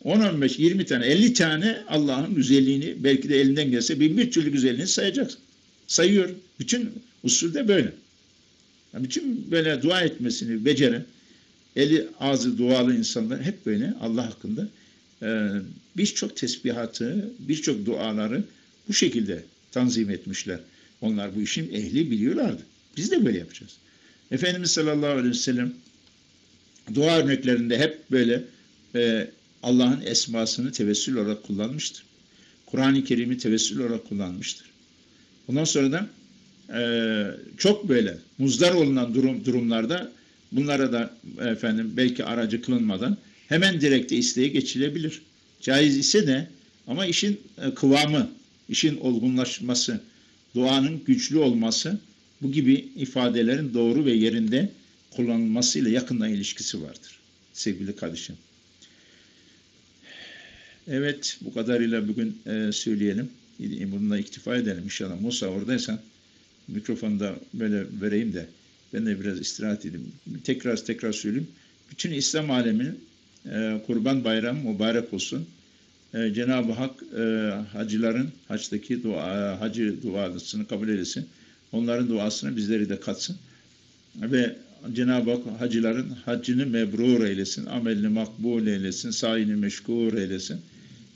A: 10, 15, 20 tane, 50 tane Allah'ın güzelliğini belki de elinden gelse bin bir türlü güzelliğini sayacaksın. Sayıyor. Bütün usulde böyle. Yani bütün böyle dua etmesini beceren, eli ağzı dualı insanlar hep böyle Allah hakkında e, birçok tesbihatı, birçok duaları bu şekilde tanzim etmişler. Onlar bu işin ehli biliyorlardı. Biz de böyle yapacağız. Efendimiz sallallahu aleyhi ve sellem dua örneklerinde hep böyle e, Allah'ın esmasını tevessül olarak kullanmıştır. Kur'an-ı Kerim'i tevessül olarak kullanmıştır. Ondan sonra da e, çok böyle muzdar olunan durum, durumlarda bunlara da efendim belki aracı kılınmadan hemen direkte isteğe geçilebilir. Caiz ise de ama işin e, kıvamı, işin olgunlaşması, duanın güçlü olması bu gibi ifadelerin doğru ve yerinde kullanılmasıyla yakından ilişkisi vardır. Sevgili kardeşim. Evet bu kadarıyla bugün e, söyleyelim. Bununla iktifa edelim inşallah. Musa oradaysan mikrofonu da böyle vereyim de ben de biraz istirahat edeyim. Tekrar tekrar söyleyeyim. Bütün İslam aleminin e, Kurban Bayramı mübarek olsun. E, Cenab-ı Hak e, hacıların haçtaki dua, hacı duasını kabul eylesin. Onların duasını bizleri de katsın. Ve Cenab-ı Hak hacıların haccını mebrur eylesin, amelini makbul eylesin, sayini meşgur eylesin.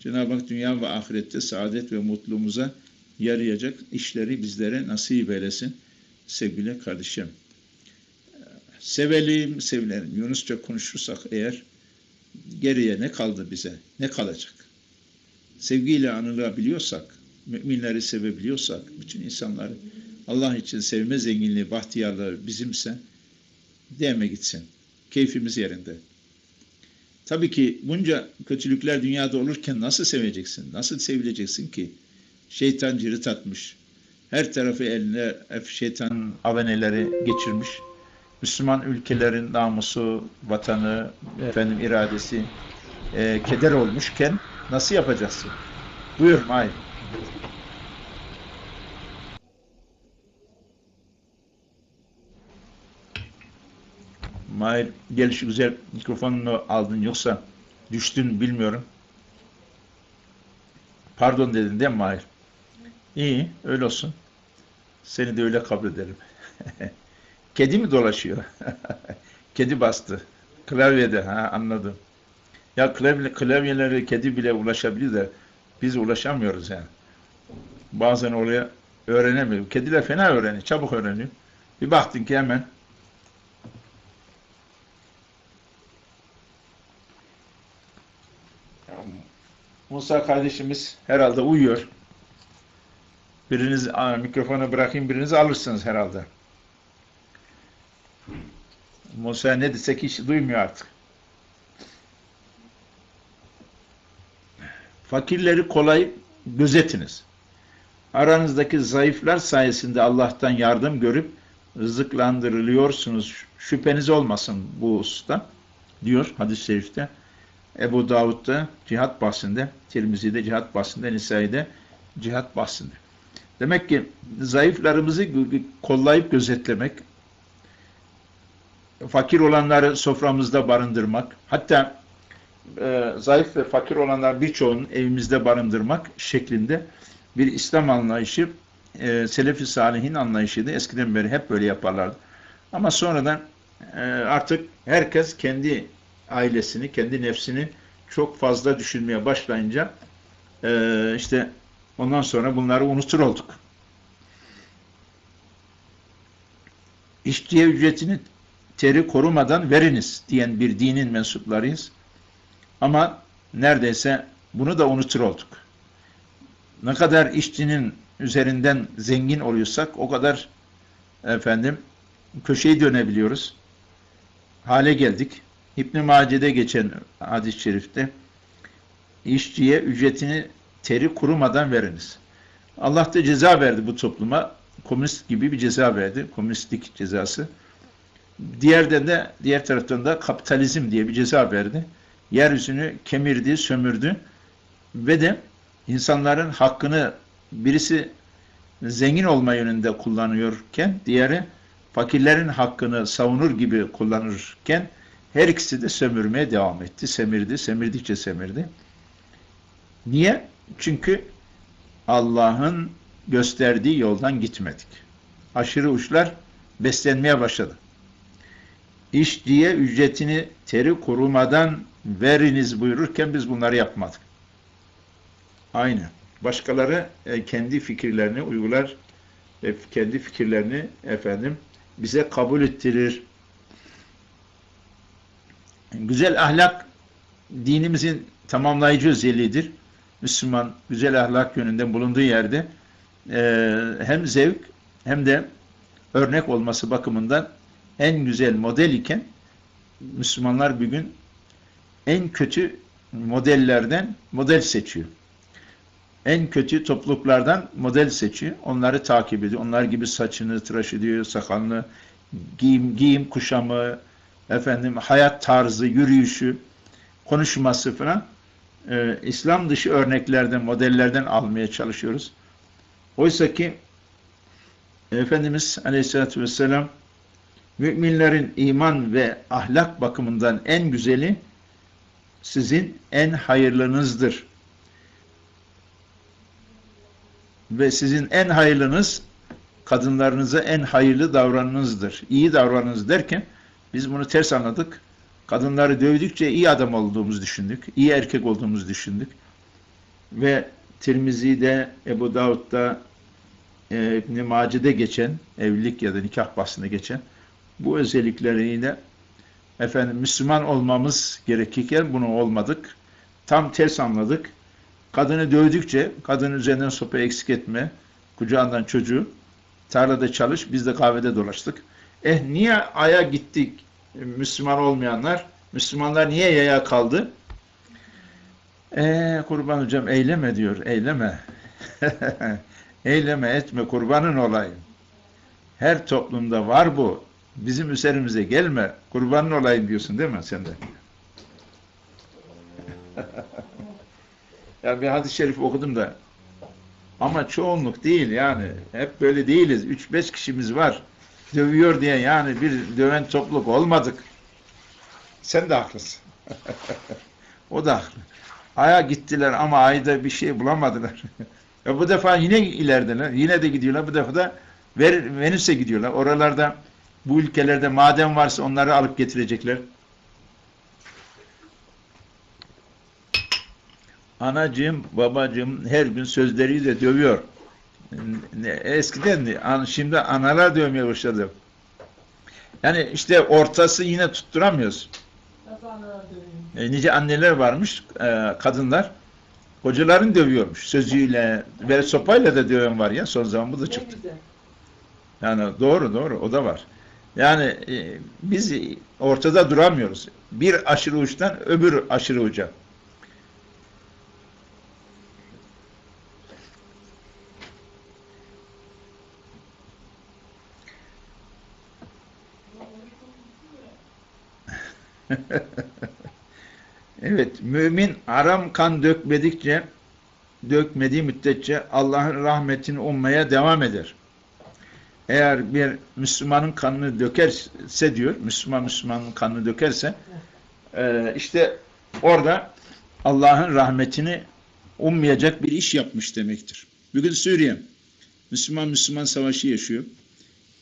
A: Cenab-ı Hak dünya ve ahirette saadet ve mutluluğumuza yarayacak işleri bizlere nasip eylesin sevgili kardeşim. Sevelim, sevilelim. Yunusça konuşursak eğer geriye ne kaldı bize? Ne kalacak? Sevgiyle anılabiliyorsak, müminleri sevebiliyorsak, bütün insanları Allah için sevme zenginliği, bahtiyarlığı bizimse deme gitsin. Keyfimiz yerinde. Tabii ki bunca kötülükler dünyada olurken nasıl seveceksin? Nasıl sevileceksin ki? Şeytan cirit atmış. Her tarafı eline şeytan aveneleri geçirmiş. Müslüman ülkelerin namusu, vatanı, efendim iradesi e, keder olmuşken Nasıl yapacaksın? Buyur Mahir. Mahir gelişi güzel mikrofonunu aldın yoksa düştün bilmiyorum. Pardon dedin değil mi Mahir? İyi öyle olsun. Seni de öyle kabul ederim. Kedi mi dolaşıyor? kedi bastı. Klavyede ha anladım. Ya klavye, klavyelere kedi bile ulaşabilir de biz ulaşamıyoruz yani. Bazen oraya öğrenemiyor. Kediler fena öğreniyor, çabuk öğreniyor. Bir baktın ki hemen Musa kardeşimiz herhalde uyuyor. Biriniz mikrofonu bırakayım, birinizi alırsınız herhalde. Musa ne desek hiç duymuyor artık. Fakirleri kolay gözetiniz. Aranızdaki zayıflar sayesinde Allah'tan yardım görüp rızıklandırılıyorsunuz. Şüpheniz olmasın bu usta diyor hadis-i şerifte. Ebu Davud'da cihat bahsinde, Tirmizi'de cihat bahsinde, Nisai'de cihat bahsinde. Demek ki zayıflarımızı kollayıp gözetlemek, fakir olanları soframızda barındırmak, hatta e, zayıf ve fakir olanlar birçoğunu evimizde barındırmak şeklinde bir İslam anlayışı, e, Selefi Salihin anlayışıydı. Eskiden beri hep böyle yaparlardı. Ama sonradan e, artık herkes kendi ailesini, kendi nefsini çok fazla düşünmeye başlayınca e, işte ondan sonra bunları unutur olduk. İşçiye ücretini teri korumadan veriniz diyen bir dinin mensuplarıyız. Ama neredeyse bunu da unutur olduk. Ne kadar işçinin üzerinden zengin oluyorsak o kadar efendim köşeyi dönebiliyoruz. Hale geldik. İbn-i Mace'de geçen hadis-i şerifte işçiye ücretini teri kurumadan veriniz. Allah da ceza verdi bu topluma. Komünist gibi bir ceza verdi. Komünistlik cezası. Diğerden de diğer taraftan da kapitalizm diye bir ceza verdi. Yeryüzünü kemirdi, sömürdü ve de insanların hakkını birisi zengin olma yönünde kullanıyorken diğeri fakirlerin hakkını savunur gibi kullanırken her ikisi de sömürmeye devam etti. Semirdi, semirdikçe semirdi. Niye? Çünkü Allah'ın gösterdiği yoldan gitmedik. Aşırı uçlar beslenmeye başladı. İşçiye ücretini teri kurumadan veriniz buyururken biz bunları yapmadık. Aynı. Başkaları e, kendi fikirlerini uygular ve kendi fikirlerini efendim bize kabul ettirir. Güzel ahlak dinimizin tamamlayıcı özelliğidir. Müslüman güzel ahlak yönünden bulunduğu yerde e, hem zevk hem de örnek olması bakımından en güzel model iken Müslümanlar bugün en kötü modellerden model seçiyor. En kötü topluluklardan model seçiyor. Onları takip ediyor. Onlar gibi saçını tıraş ediyor, sakalını, giyim, giyim kuşamı, efendim hayat tarzı, yürüyüşü, konuşması falan e, İslam dışı örneklerden, modellerden almaya çalışıyoruz. Oysa ki Efendimiz Aleyhisselatü Vesselam müminlerin iman ve ahlak bakımından en güzeli sizin en hayırlınızdır. Ve sizin en hayırlınız kadınlarınıza en hayırlı davranınızdır. İyi davranınız derken biz bunu ters anladık. Kadınları dövdükçe iyi adam olduğumuzu düşündük. iyi erkek olduğumuzu düşündük. Ve Tirmizi'de, Ebu Davud'da, e, İbn-i Mace'de geçen, evlilik ya da nikah bahsinde geçen bu özellikleriyle efendim Müslüman olmamız gerekirken bunu olmadık. Tam ters anladık. Kadını dövdükçe, kadının üzerinden sopa eksik etme, kucağından çocuğu, tarlada çalış, biz de kahvede dolaştık. Eh niye aya gittik Müslüman olmayanlar? Müslümanlar niye yaya kaldı? Eee kurban hocam eyleme diyor, eyleme. eyleme etme kurbanın olayım. Her toplumda var bu. Bizim üzerimize gelme, kurbanın olayım diyorsun değil mi sen de? Yani bir hadis-i şerif okudum da ama çoğunluk değil yani. Hep böyle değiliz. 3-5 kişimiz var. Dövüyor diye yani bir döven topluluk olmadık. Sen de haklısın. o da haklı. Aya gittiler ama ayda bir şey bulamadılar. ya bu defa yine ilerideler. Yine de gidiyorlar. Bu defa da Venüs'e gidiyorlar. Oralarda bu ülkelerde maden varsa onları alıp getirecekler. Anacığım, babacığım her gün sözleriyle dövüyor. Eskiden şimdi analar dövmeye başladı. Yani işte ortası yine tutturamıyoruz. E, nice anneler varmış, e, kadınlar. Kocaların dövüyormuş. Sözüyle ve sopayla da döven var ya. Son zaman bu da çıktı. Yani doğru doğru o da var. Yani e, biz ortada duramıyoruz. Bir aşırı uçtan öbür aşırı uca. evet, mümin aram kan dökmedikçe, dökmediği müddetçe Allah'ın rahmetini ummaya devam eder. Eğer bir Müslümanın kanını dökerse diyor, Müslüman Müslümanın kanını dökerse, e, işte orada Allah'ın rahmetini ummayacak bir iş yapmış demektir. Bugün Suriye, Müslüman Müslüman savaşı yaşıyor.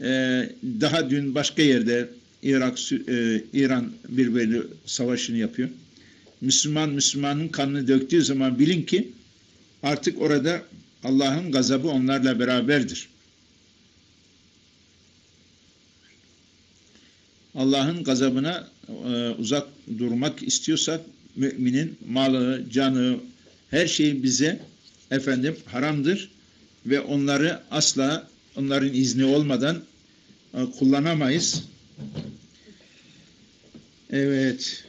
A: Ee, daha dün başka yerde Irak, e, İran birbirine savaşını yapıyor. Müslüman Müslümanın kanını döktüğü zaman bilin ki artık orada Allah'ın gazabı onlarla beraberdir. Allah'ın gazabına e, uzak durmak istiyorsak müminin malı, canı, her şey bize efendim haramdır ve onları asla onların izni olmadan e, kullanamayız. Evet.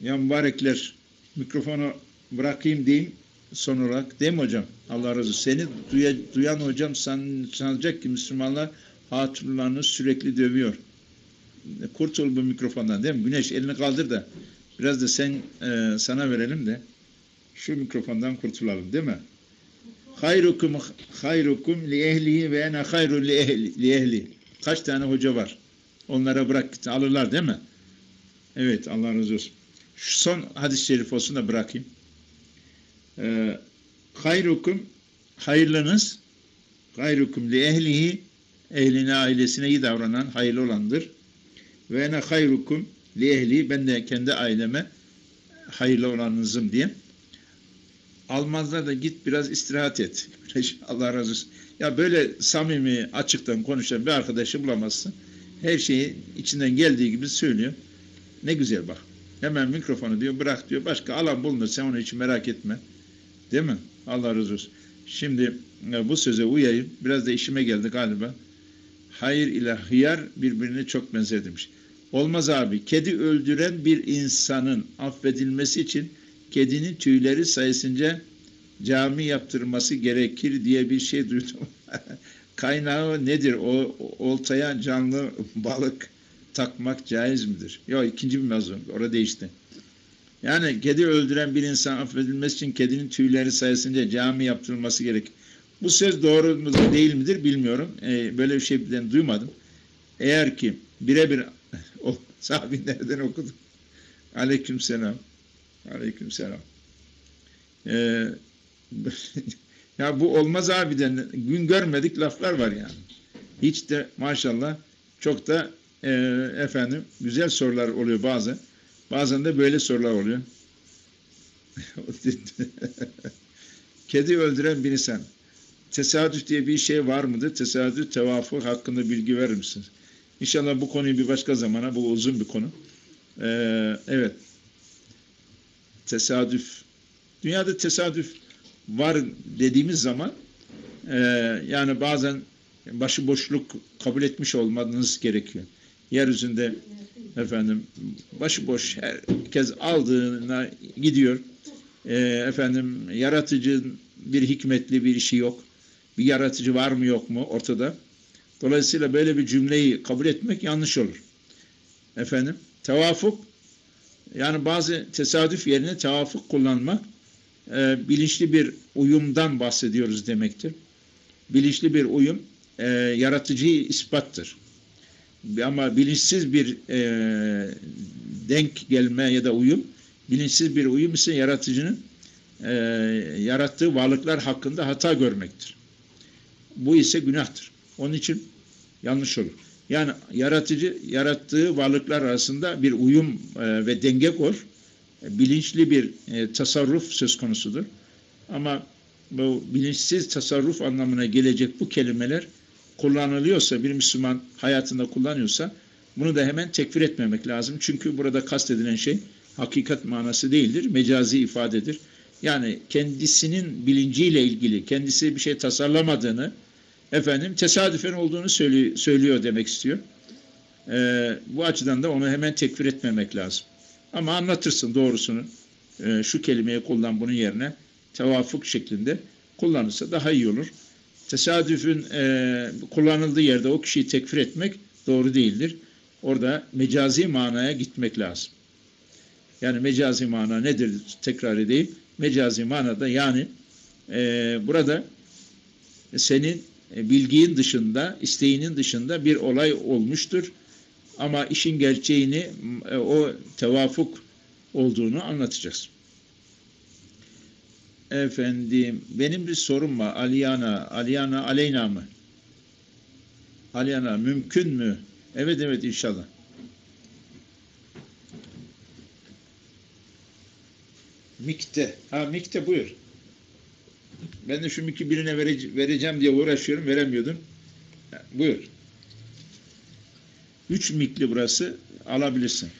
A: Ya mübarekler mikrofonu bırakayım diyeyim son olarak. Değil mi hocam? Allah razı olsun. Seni duya, duyan hocam san, sanacak ki Müslümanlar hatunlarını sürekli dövüyor. Kurtul bu mikrofondan değil mi? Güneş elini kaldır da biraz da sen e, sana verelim de şu mikrofondan kurtulalım değil mi? Hayrukum hayrukum li ehlihi ve ene hayrun li ehli, li ehli. Kaç tane hoca var? Onlara bırak alırlar değil mi? Evet Allah razı olsun. Şu son hadis-i şerif olsun da bırakayım. Ee, hayrukum hayırlınız hayrukum li ehlihi ehline ailesine iyi davranan hayırlı olandır. Ve ene hayrukum li ehli ben de kendi aileme hayırlı olanınızım diye. Almazlar da git biraz istirahat et. Allah razı olsun. Ya böyle samimi, açıktan konuşan bir arkadaşı bulamazsın. Her şeyi içinden geldiği gibi söylüyor. Ne güzel bak. Hemen mikrofonu diyor bırak diyor. Başka alan bulunur sen onu hiç merak etme. Değil mi? Allah razı olsun. Şimdi e, bu söze uyayım. Biraz da işime geldi galiba. Hayır ile hıyar birbirine çok benzer demiş. Olmaz abi. Kedi öldüren bir insanın affedilmesi için kedinin tüyleri sayesinde cami yaptırması gerekir diye bir şey duydum. Kaynağı nedir? O oltaya canlı balık takmak caiz midir? Yok ikinci bir mevzu. Orada değişti. Yani kedi öldüren bir insan affedilmesi için kedinin tüyleri sayesinde cami yaptırılması gerek. Bu söz doğru mudur değil midir bilmiyorum. Ee, böyle bir şey ben duymadım. Eğer ki birebir o sahabi nereden okudum? Aleyküm selam. Aleyküm selam. Ee, ya bu olmaz abiden gün görmedik laflar var yani. Hiç de maşallah çok da e, efendim güzel sorular oluyor bazen. Bazen de böyle sorular oluyor. Kedi öldüren bir insan. Tesadüf diye bir şey var mıdır? Tesadüf, tevafuk hakkında bilgi verir misiniz? İnşallah bu konuyu bir başka zamana, bu uzun bir konu. Ee, evet. Tesadüf. Dünyada tesadüf var dediğimiz zaman e, yani bazen başıboşluk kabul etmiş olmanız gerekiyor. Yeryüzünde efendim başıboş herkes aldığına gidiyor. E, efendim yaratıcı bir hikmetli bir işi yok. Bir yaratıcı var mı yok mu ortada. Dolayısıyla böyle bir cümleyi kabul etmek yanlış olur. Efendim tevafuk Yani bazı tesadüf yerine tevafuk kullanmak e, bilinçli bir uyumdan bahsediyoruz demektir. Bilinçli bir uyum e, yaratıcıyı ispattır. Ama bilinçsiz bir e, denk gelme ya da uyum, bilinçsiz bir uyum ise yaratıcının e, yarattığı varlıklar hakkında hata görmektir. Bu ise günahtır. Onun için yanlış olur. Yani yaratıcı yarattığı varlıklar arasında bir uyum e, ve denge kur, e, bilinçli bir e, tasarruf söz konusudur. Ama bu bilinçsiz tasarruf anlamına gelecek bu kelimeler kullanılıyorsa, bir Müslüman hayatında kullanıyorsa bunu da hemen tekfir etmemek lazım. Çünkü burada kastedilen şey hakikat manası değildir, mecazi ifadedir. Yani kendisinin bilinciyle ilgili, kendisi bir şey tasarlamadığını, efendim tesadüfen olduğunu söylüyor, demek istiyor. Ee, bu açıdan da onu hemen tekfir etmemek lazım. Ama anlatırsın doğrusunu. Ee, şu kelimeyi kullan bunun yerine tevafuk şeklinde kullanırsa daha iyi olur. Tesadüfün e, kullanıldığı yerde o kişiyi tekfir etmek doğru değildir. Orada mecazi manaya gitmek lazım. Yani mecazi mana nedir? Tekrar edeyim. Mecazi manada yani e, burada senin e, bilginin dışında, isteğinin dışında bir olay olmuştur. Ama işin gerçeğini e, o tevafuk olduğunu anlatacağız. Efendim, benim bir sorum var. Aliyana, Aliyana Aleyna mı? Aliyana, mümkün mü? Evet, evet inşallah. Mikte. Ha Mikte buyur. Ben de şu miki birine verece vereceğim diye uğraşıyorum. Veremiyordum. Buyur. Üç mikli burası. Alabilirsin.